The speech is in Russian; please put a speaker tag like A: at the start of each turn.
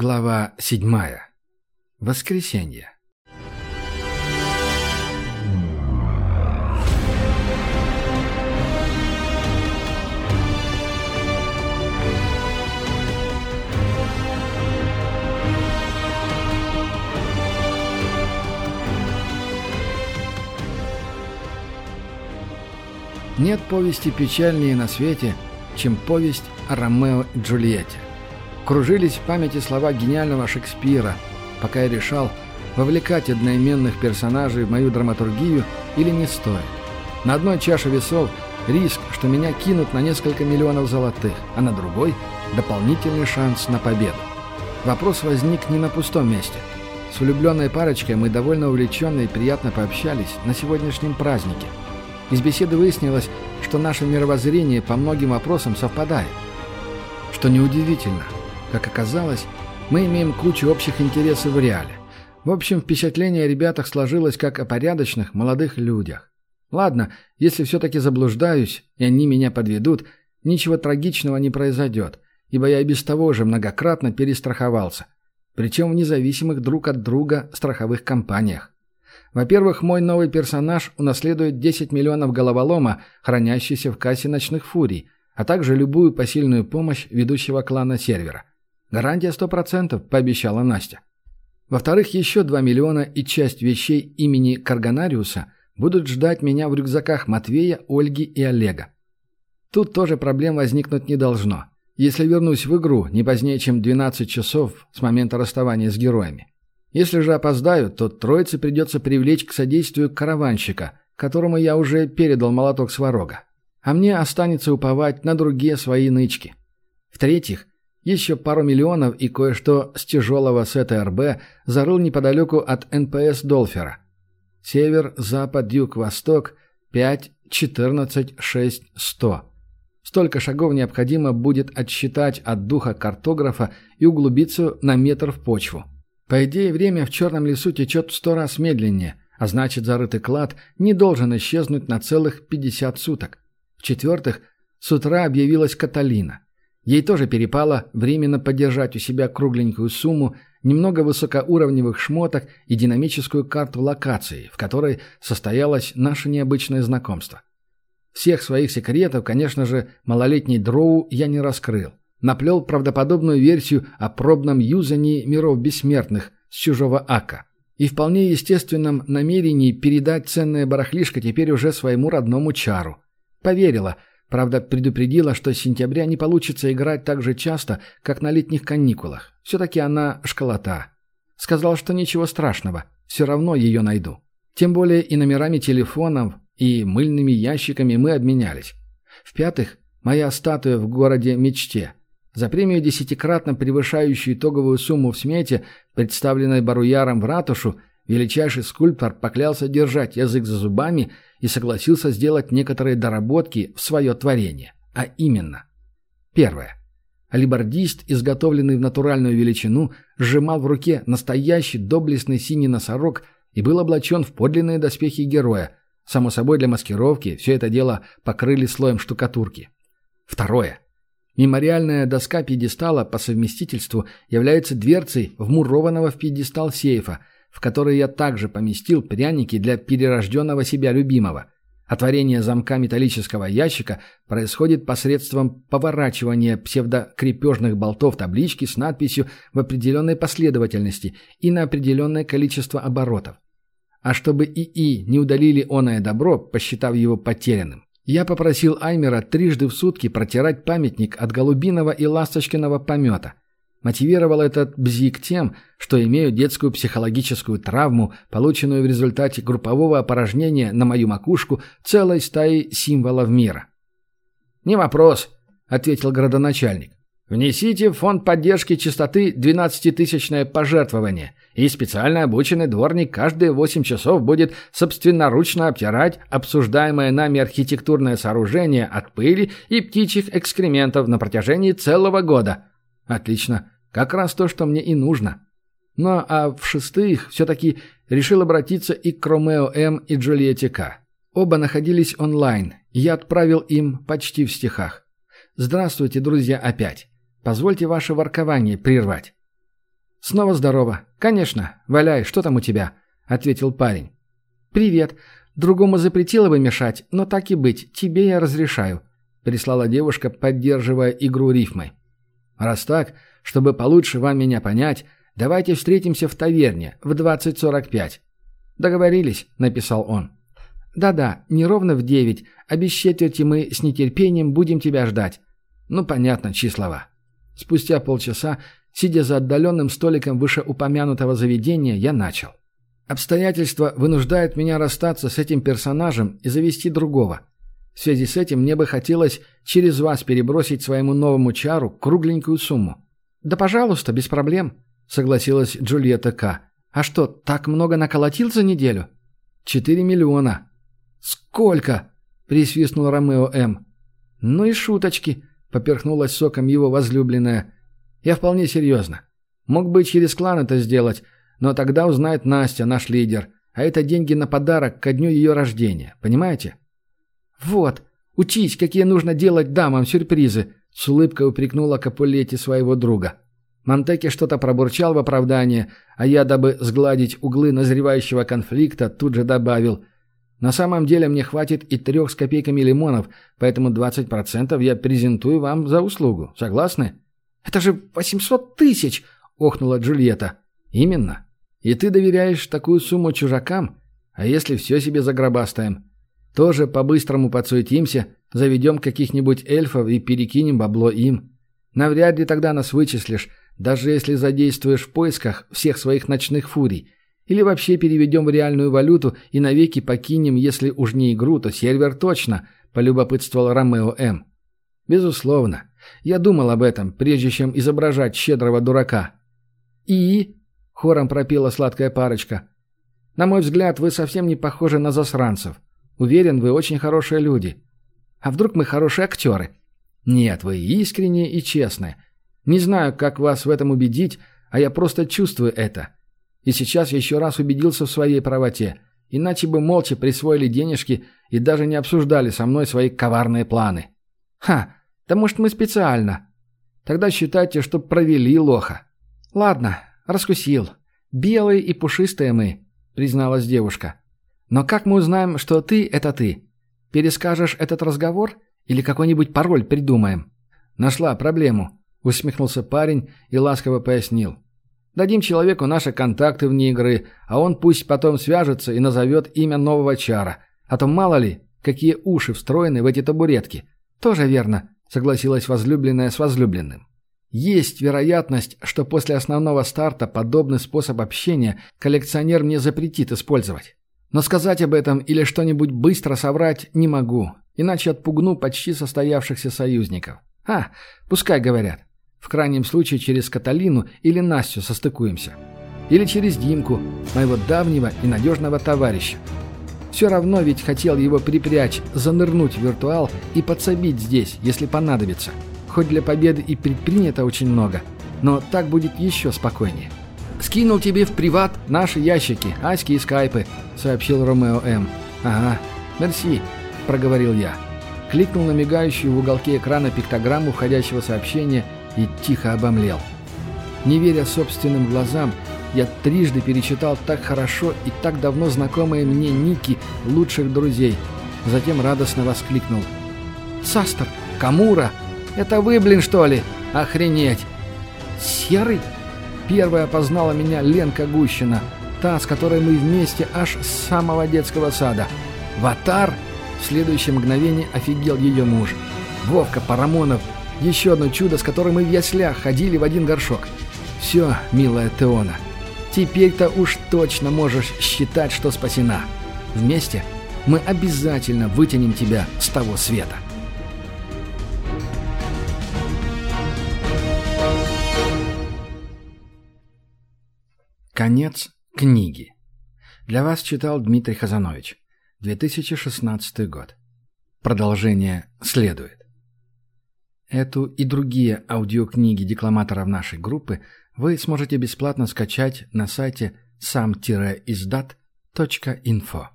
A: Глава седьмая. Воскресенье. Нет повести печальнее на свете, чем повесть о Ромео и Джульетте. Кружились в памяти слова гениального Шекспира, пока я решал, вовлекать одноименных персонажей в мою драматургию или не стоит. На одной чаше весов риск, что меня кинут на несколько миллионов золотых, а на другой – дополнительный шанс на победу. Вопрос возник не на пустом месте. С влюбленной парочкой мы довольно увлеченно и приятно пообщались на сегодняшнем празднике. Из беседы выяснилось, что наше мировоззрение по многим вопросам совпадает. Что неудивительно – как оказалось, мы имеем кучу общих интересов в реале. В общем, впечатление о ребятах сложилось как о порядочных молодых людях. Ладно, если все-таки заблуждаюсь, и они меня подведут, ничего трагичного не произойдет, ибо я и без того же многократно перестраховался. Причем в независимых друг от друга страховых компаниях. Во-первых, мой новый персонаж унаследует 10 миллионов головолома, хранящийся в кассе ночных фурий, а также любую посильную помощь ведущего клана сервера. Гарантия сто процентов, пообещала Настя. Во-вторых, еще два миллиона и часть вещей имени Карганариуса будут ждать меня в рюкзаках Матвея, Ольги и Олега. Тут тоже проблем возникнуть не должно, если вернусь в игру не позднее, чем 12 часов с момента расставания с героями. Если же опоздаю, то троице придется привлечь к содействию караванщика, которому я уже передал молоток Сварога. А мне останется уповать на другие свои нычки. В-третьих, еще пару миллионов и кое-что с тяжелого СТРБ зарыл неподалеку от НПС Долфера. Север, запад, юг, восток 5, 14, 6, 100. Столько шагов необходимо будет отсчитать от духа картографа и углубиться на метр в почву. По идее, время в черном лесу течет в сто раз медленнее, а значит, зарытый клад не должен исчезнуть на целых 50 суток. В-четвертых, с утра объявилась Каталина – Ей тоже перепало временно поддержать у себя кругленькую сумму, немного высокоуровневых шмоток и динамическую карту локации, в которой состоялось наше необычное знакомство. Всех своих секретов, конечно же, малолетний дроу я не раскрыл. Наплел правдоподобную версию о пробном юзании миров бессмертных с чужого ака. И вполне естественном намерении передать ценное барахлишко теперь уже своему родному чару. Поверила – Правда, предупредила, что с сентября не получится играть так же часто, как на летних каникулах. Все-таки она школота. Сказал, что ничего страшного, все равно ее найду. Тем более и номерами телефонов, и мыльными ящиками мы обменялись. В-пятых, моя статуя в городе Мечте. За премию, десятикратно превышающую итоговую сумму в смете, представленной Баруяром в ратушу, величайший скульптор поклялся держать язык за зубами – и согласился сделать некоторые доработки в свое творение. А именно. Первое. Алибардист, изготовленный в натуральную величину, сжимал в руке настоящий доблестный синий носорог и был облачен в подлинные доспехи героя. Само собой, для маскировки все это дело покрыли слоем штукатурки. Второе. Мемориальная доска пьедестала по совместительству является дверцей вмурованного в пьедестал сейфа – в который я также поместил пряники для перерожденного себя любимого. Отворение замка металлического ящика происходит посредством поворачивания псевдокрепежных болтов таблички с надписью в определенной последовательности и на определенное количество оборотов. А чтобы ИИ не удалили оное добро, посчитав его потерянным, я попросил Аймера трижды в сутки протирать памятник от голубиного и ласточкиного помета – Мотивировал этот бзик тем, что имею детскую психологическую травму, полученную в результате группового опорожнения на мою макушку целой стаи символов мира. «Не вопрос», — ответил градоначальник. «Внесите в фонд поддержки чистоты 12-тысячное пожертвование, и специально обученный дворник каждые 8 часов будет собственноручно обтирать обсуждаемое нами архитектурное сооружение от пыли и птичьих экскрементов на протяжении целого года». Отлично. Как раз то, что мне и нужно. Ну а в-шестых, все-таки решил обратиться и к Ромео М. и Джульетте К. Оба находились онлайн, и я отправил им почти в стихах. «Здравствуйте, друзья, опять. Позвольте ваше воркование прервать». «Снова здорово. Конечно. Валяй, что там у тебя?» — ответил парень. «Привет. Другому запретила бы мешать, но так и быть, тебе я разрешаю», — прислала девушка, поддерживая игру рифмой. «Раз так, чтобы получше вам меня понять, давайте встретимся в таверне в 20.45». «Договорились», — написал он. «Да-да, не ровно в девять, четверти мы с нетерпением будем тебя ждать». «Ну, понятно, числова». Спустя полчаса, сидя за отдаленным столиком вышеупомянутого заведения, я начал. Обстоятельства вынуждают меня расстаться с этим персонажем и завести другого. В связи с этим мне бы хотелось через вас перебросить своему новому чару кругленькую сумму. «Да, пожалуйста, без проблем», — согласилась Джульетта К. «А что, так много наколотил за неделю?» «Четыре миллиона». «Сколько?» — присвистнул Ромео М. «Ну и шуточки», — поперхнулась соком его возлюбленная. «Я вполне серьезно. Мог бы через клан это сделать, но тогда узнает Настя, наш лидер, а это деньги на подарок ко дню ее рождения, понимаете?» «Вот, учись, какие нужно делать дамам сюрпризы», — с улыбкой упрекнула Капулетти своего друга. Монтеки что-то пробурчал в оправдание, а я, дабы сгладить углы назревающего конфликта, тут же добавил — на самом деле мне хватит и трех с копейками лимонов, поэтому 20% я презентую вам за услугу. Согласны?» «Это же 800 тысяч!» — охнула Джульетта. «Именно. И ты доверяешь такую сумму чужакам? А если все себе загробастаем? Тоже по-быстрому подсуетимся, заведем каких-нибудь эльфов и перекинем бабло им. Навряд ли тогда нас вычислишь, даже если задействуешь в поисках всех своих ночных фурий. Или вообще переведем в реальную валюту и навеки покинем, если уж не игру, то сервер точно», — полюбопытствовал Ромео М. «Безусловно. Я думал об этом, прежде чем изображать щедрого дурака». «И?» — хором пропела сладкая парочка. «На мой взгляд, вы совсем не похожи на засранцев. Уверен, вы очень хорошие люди. А вдруг мы хорошие актеры?» «Нет, вы искренние и честные. Не знаю, как вас в этом убедить, а я просто чувствую это. И сейчас еще раз убедился в своей правоте. Иначе бы молча присвоили денежки и даже не обсуждали со мной свои коварные планы. Ха, да может мы специально. Тогда считайте, что провели лоха. Ладно, раскусил. Белые и пушистые мы, призналась девушка. Но как мы узнаем, что ты — это ты? Перескажешь этот разговор или какой-нибудь пароль придумаем? Нашла проблему, усмехнулся парень и ласково пояснил. Дадим человеку наши контакты вне игры, а он пусть потом свяжется и назовет имя нового чара. А то мало ли, какие уши встроены в эти табуретки. Тоже верно, согласилась возлюбленная с возлюбленным. Есть вероятность, что после основного старта подобный способ общения коллекционер мне запретит использовать. Но сказать об этом или что-нибудь быстро соврать не могу, иначе отпугну почти состоявшихся союзников. А, пускай говорят. В крайнем случае через Каталину или Настю состыкуемся. Или через Димку, моего давнего и надежного товарища. Все равно ведь хотел его припрячь, занырнуть в виртуал и подсобить здесь, если понадобится. Хоть для победы и предпринято очень много, но так будет еще спокойнее. «Скинул тебе в приват наши ящики, аськи и скайпы», — сообщил Ромео М. «Ага, мерси», — проговорил я. Кликнул на мигающую в уголке экрана пиктограмму входящего сообщения — и тихо обомлел. Не веря собственным глазам, я трижды перечитал так хорошо и так давно знакомые мне ники лучших друзей. Затем радостно воскликнул. «Састер! Камура! Это вы, блин, что ли? Охренеть!» «Серый?» Первая опознала меня Ленка Гущина, та, с которой мы вместе аж с самого детского сада. «Ватар?» В следующее мгновение офигел ее муж. Вовка Парамонов еще одно чудо, с которым мы в яслях ходили в один горшок. Все, милая Теона, теперь-то уж точно можешь считать, что спасена. Вместе мы обязательно вытянем тебя с того света. Конец книги. Для вас читал Дмитрий Хазанович. 2016 год. Продолжение следует. Эту и другие аудиокниги декламаторов нашей группы вы сможете бесплатно скачать на сайте сам-издат.инфо.